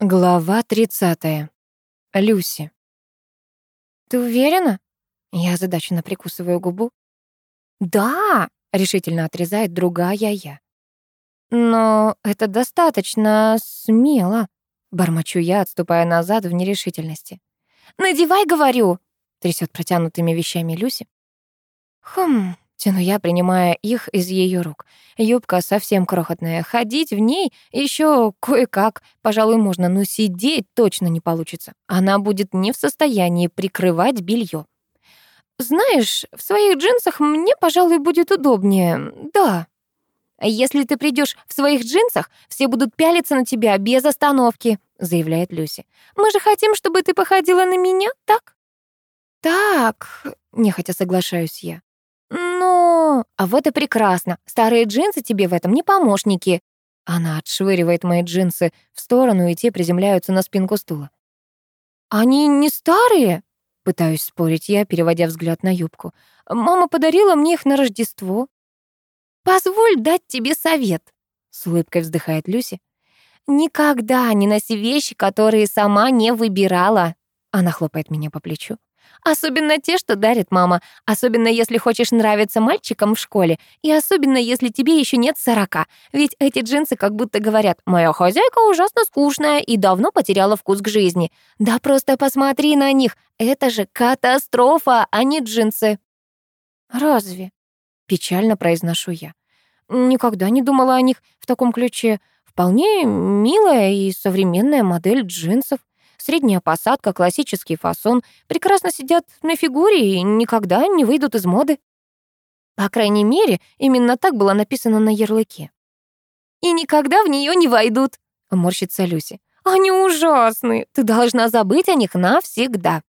Глава 30. Люси. «Ты уверена?» Я озадаченно прикусываю губу. «Да!» — решительно отрезает другая я. «Но это достаточно смело», — бормочу я, отступая назад в нерешительности. «Надевай, говорю!» — трясет протянутыми вещами Люси. «Хм, Тяну я, принимая их из ее рук. Юбка совсем крохотная. Ходить в ней еще кое-как, пожалуй, можно, но сидеть точно не получится. Она будет не в состоянии прикрывать белье. Знаешь, в своих джинсах мне, пожалуй, будет удобнее. Да. Если ты придешь в своих джинсах, все будут пялиться на тебя без остановки, заявляет Люси. Мы же хотим, чтобы ты походила на меня, так? Так, нехотя соглашаюсь я. «Ну, а вот и прекрасно. Старые джинсы тебе в этом не помощники». Она отшвыривает мои джинсы в сторону, и те приземляются на спинку стула. «Они не старые?» Пытаюсь спорить я, переводя взгляд на юбку. «Мама подарила мне их на Рождество». «Позволь дать тебе совет», — с улыбкой вздыхает Люси. «Никогда не носи вещи, которые сама не выбирала». Она хлопает меня по плечу. Особенно те, что дарит мама. Особенно если хочешь нравиться мальчикам в школе. И особенно если тебе еще нет сорока. Ведь эти джинсы как будто говорят «Моя хозяйка ужасно скучная и давно потеряла вкус к жизни». Да просто посмотри на них. Это же катастрофа, а не джинсы. «Разве?» — печально произношу я. Никогда не думала о них в таком ключе. Вполне милая и современная модель джинсов. Средняя посадка, классический фасон прекрасно сидят на фигуре и никогда не выйдут из моды. По крайней мере, именно так было написано на ярлыке. «И никогда в нее не войдут», — морщится Люси. «Они ужасные, ты должна забыть о них навсегда».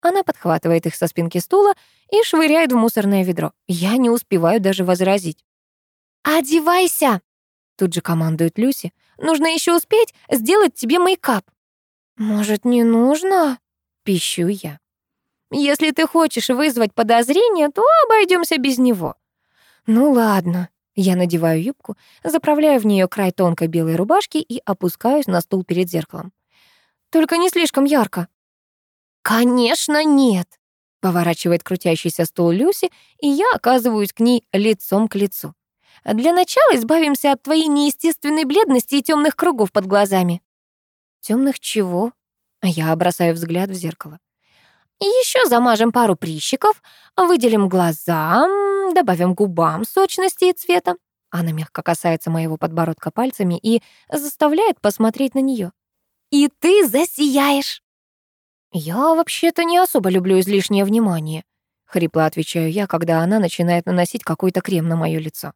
Она подхватывает их со спинки стула и швыряет в мусорное ведро. Я не успеваю даже возразить. «Одевайся!» — тут же командует Люси. «Нужно еще успеть сделать тебе мейкап». «Может, не нужно?» — пищу я. «Если ты хочешь вызвать подозрение, то обойдемся без него». «Ну ладно». Я надеваю юбку, заправляю в нее край тонкой белой рубашки и опускаюсь на стул перед зеркалом. «Только не слишком ярко». «Конечно, нет!» — поворачивает крутящийся стул Люси, и я оказываюсь к ней лицом к лицу. «Для начала избавимся от твоей неестественной бледности и темных кругов под глазами». Темных чего? Я бросаю взгляд в зеркало. Еще замажем пару прищиков, выделим глаза, добавим губам сочности и цвета. Она мягко касается моего подбородка пальцами и заставляет посмотреть на нее. И ты засияешь. Я вообще-то не особо люблю излишнее внимание, хрипло отвечаю я, когда она начинает наносить какой-то крем на мое лицо.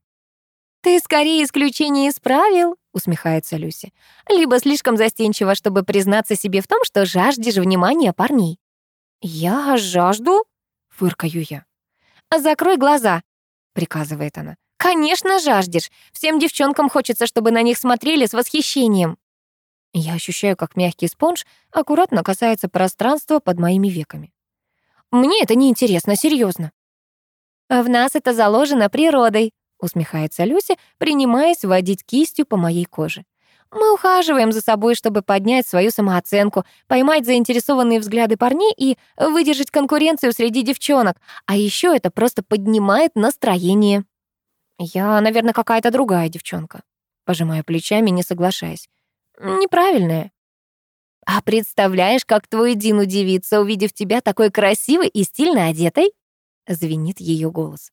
«Ты скорее исключение из правил», — усмехается Люси. «Либо слишком застенчива, чтобы признаться себе в том, что жаждешь внимания парней». «Я жажду?» — фыркаю я. «Закрой глаза», — приказывает она. «Конечно, жаждешь. Всем девчонкам хочется, чтобы на них смотрели с восхищением». Я ощущаю, как мягкий спонж аккуратно касается пространства под моими веками. Мне это не интересно, серьезно. В нас это заложено природой, усмехается Люси, принимаясь водить кистью по моей коже. Мы ухаживаем за собой, чтобы поднять свою самооценку, поймать заинтересованные взгляды парней и выдержать конкуренцию среди девчонок. А еще это просто поднимает настроение. Я, наверное, какая-то другая девчонка. Пожимаю плечами, не соглашаясь. Неправильная. А представляешь, как твой Дин удивится, увидев тебя такой красивой и стильно одетой? Звенит ее голос.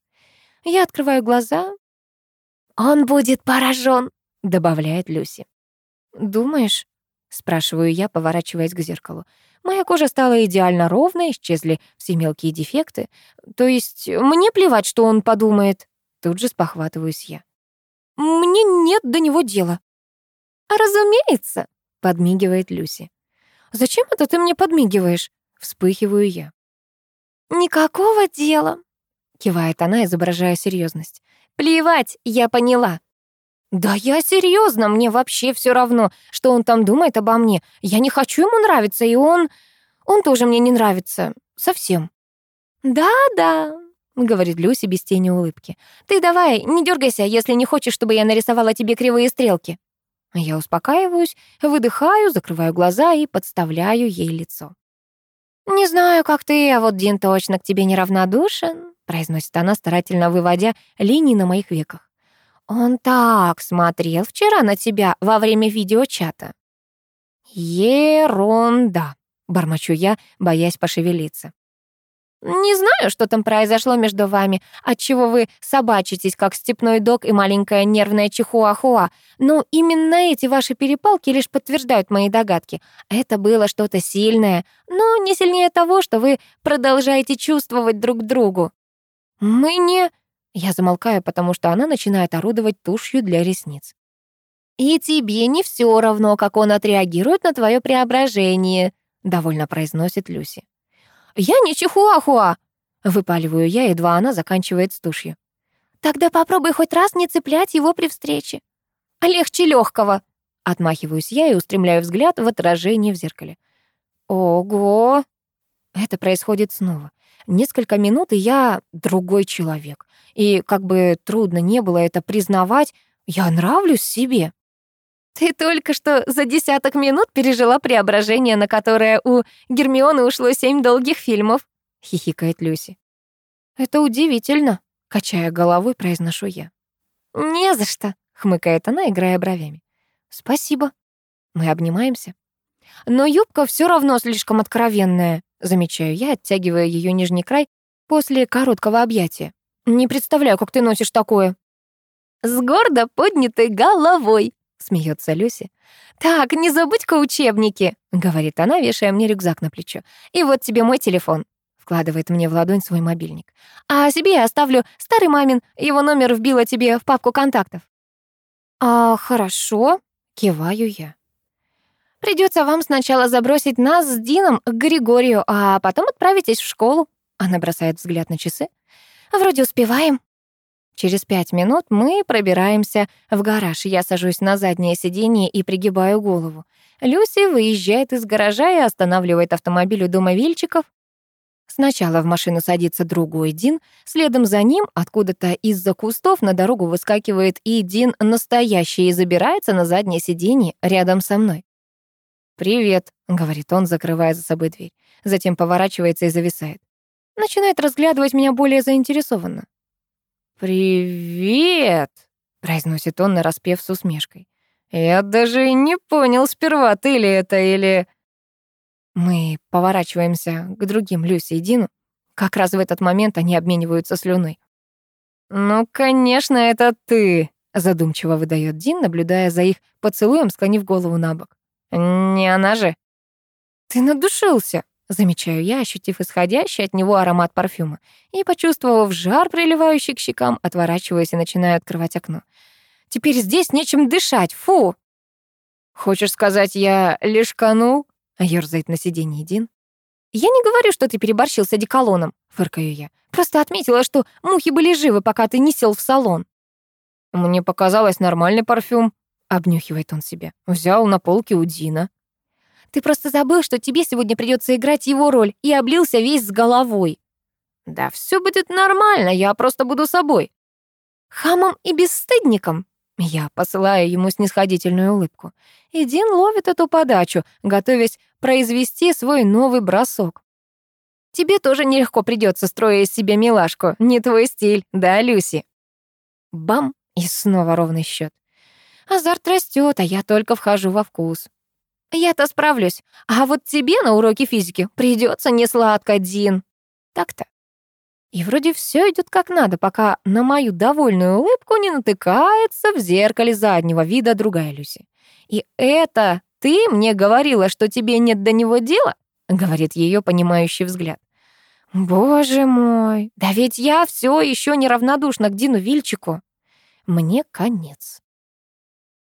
Я открываю глаза. «Он будет поражен», — добавляет Люси. «Думаешь?» — спрашиваю я, поворачиваясь к зеркалу. Моя кожа стала идеально ровной, исчезли все мелкие дефекты. То есть мне плевать, что он подумает. Тут же спохватываюсь я. Мне нет до него дела. «Разумеется», — подмигивает Люси. «Зачем это ты мне подмигиваешь?» — вспыхиваю я. «Никакого дела», кивает она, изображая серьезность. Плевать, я поняла. Да я серьезно, мне вообще все равно, что он там думает обо мне. Я не хочу ему нравиться, и он... Он тоже мне не нравится. Совсем. Да-да, говорит Люси без тени улыбки. Ты давай, не дергайся, если не хочешь, чтобы я нарисовала тебе кривые стрелки. Я успокаиваюсь, выдыхаю, закрываю глаза и подставляю ей лицо. «Не знаю, как ты, а вот Дин точно к тебе неравнодушен», произносит она, старательно выводя линии на моих веках. «Он так смотрел вчера на тебя во время видеочата». «Ерунда», — бормочу я, боясь пошевелиться. Не знаю, что там произошло между вами, отчего вы собачитесь, как степной дог и маленькая нервная чихуахуа, но именно эти ваши перепалки лишь подтверждают мои догадки. Это было что-то сильное, но не сильнее того, что вы продолжаете чувствовать друг другу. Мы не... Я замолкаю, потому что она начинает орудовать тушью для ресниц. «И тебе не все равно, как он отреагирует на твое преображение», — довольно произносит Люси. «Я не чихуахуа!» — выпаливаю я, едва она заканчивает с тушью. «Тогда попробуй хоть раз не цеплять его при встрече». «Легче легкого!» — отмахиваюсь я и устремляю взгляд в отражение в зеркале. «Ого!» Это происходит снова. Несколько минут, и я другой человек. И как бы трудно не было это признавать, я нравлюсь себе. Ты только что за десяток минут пережила преображение, на которое у Гермионы ушло семь долгих фильмов», — хихикает Люси. «Это удивительно», — качая головой, произношу я. «Не за что», — хмыкает она, играя бровями. «Спасибо». Мы обнимаемся. «Но юбка все равно слишком откровенная», — замечаю я, оттягивая ее нижний край после короткого объятия. «Не представляю, как ты носишь такое». «С гордо поднятой головой», смеется Люси. «Так, не забудь-ка учебники», — говорит она, вешая мне рюкзак на плечо. «И вот тебе мой телефон», — вкладывает мне в ладонь свой мобильник. «А себе я оставлю старый мамин, его номер вбила тебе в папку контактов». «А, хорошо», — киваю я. Придется вам сначала забросить нас с Дином к Григорию, а потом отправитесь в школу». Она бросает взгляд на часы. «Вроде успеваем». Через пять минут мы пробираемся в гараж. Я сажусь на заднее сиденье и пригибаю голову. Люси выезжает из гаража и останавливает автомобиль у дома Вильчиков. Сначала в машину садится другой Дин, следом за ним откуда-то из-за кустов на дорогу выскакивает и Дин настоящий и забирается на заднее сиденье рядом со мной. «Привет», — говорит он, закрывая за собой дверь. Затем поворачивается и зависает. Начинает разглядывать меня более заинтересованно. «Привет!» — произносит он, нараспев с усмешкой. «Я даже не понял сперва, ты ли это или...» Мы поворачиваемся к другим Люси и Дину. Как раз в этот момент они обмениваются слюной. «Ну, конечно, это ты!» — задумчиво выдает Дин, наблюдая за их поцелуем, склонив голову на бок. «Не она же!» «Ты надушился!» Замечаю я, ощутив исходящий от него аромат парфюма. И, почувствовав жар, приливающий к щекам, отворачиваюсь и начинаю открывать окно. Теперь здесь нечем дышать, фу! Хочешь сказать, я лишканул? Ёрзает на сиденье Дин. Я не говорю, что ты переборщил с одеколоном, фыркаю я. Просто отметила, что мухи были живы, пока ты не сел в салон. Мне показалось нормальный парфюм, обнюхивает он себе. Взял на полке у Дина. Ты просто забыл, что тебе сегодня придется играть его роль, и облился весь с головой». «Да все будет нормально, я просто буду собой». «Хамом и бесстыдником?» Я посылаю ему снисходительную улыбку. И Дин ловит эту подачу, готовясь произвести свой новый бросок. «Тебе тоже нелегко придется, строя из себя милашку. Не твой стиль, да, Люси?» Бам! И снова ровный счет. Азарт растет, а я только вхожу во вкус. Я-то справлюсь, а вот тебе на уроке физики придется несладко, Дин. Так-то. И вроде все идет как надо, пока на мою довольную улыбку не натыкается в зеркале заднего вида другая Люси. И это ты мне говорила, что тебе нет до него дела? Говорит ее понимающий взгляд. Боже мой, да ведь я все еще неравнодушна к Дину Вильчику. Мне конец.